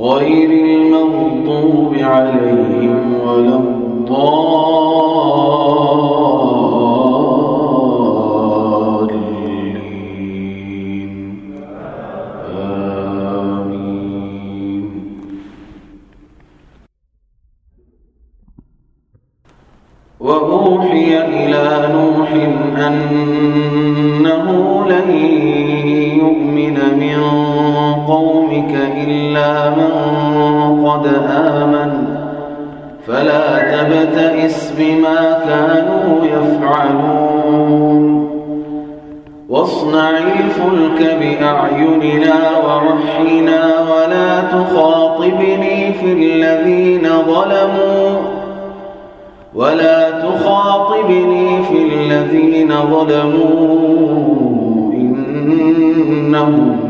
غير المغضوب عليهم ولا الضالين. آمين وأوحي إلى نوح أنه لن يؤمن من قومك إلا من قد آمن. فلا تبتئس بما كانوا يفعلون. واصنع الفلك بأعيننا ووحينا ولا تخاطبني في الذين ظلموا. ولا تخاطبني في الذين ظلموا. إنهم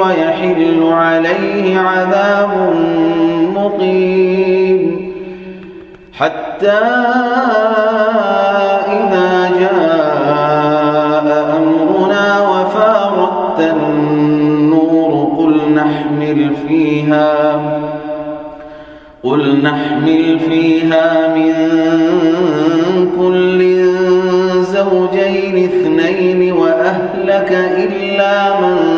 ويحل عليه عذاب مقيم. حتى إذا جاء أمرنا وفارت النور قل نحمل فيها قل نحمل فيها من كل زوجين اثنين وأهلك إلا من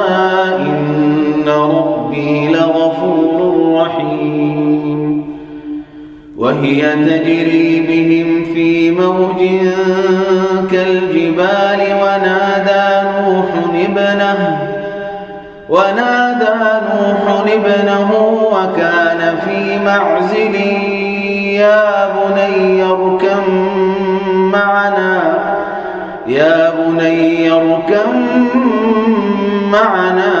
ربي لغفور رحيم. وهي تجري بهم في موج كالجبال ونادى نوح ابنه ونادى نوح ابنه وكان في معزل يا بني اركم معنا يا بني اركم معنا.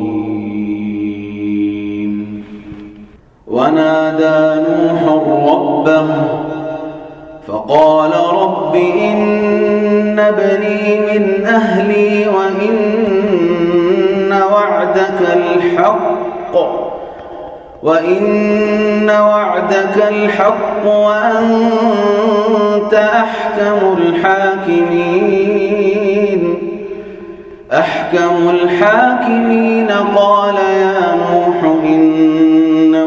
ونادى نوح ربه فقال رب إن ابني من أهلي وإن وعدك الحق وإن وعدك الحق وأنت أحكم الحاكمين. أحكم الحاكمين قال يا نوح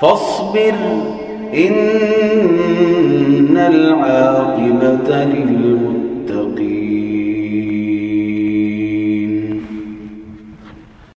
فاصبر إن العاقبة للمتقين.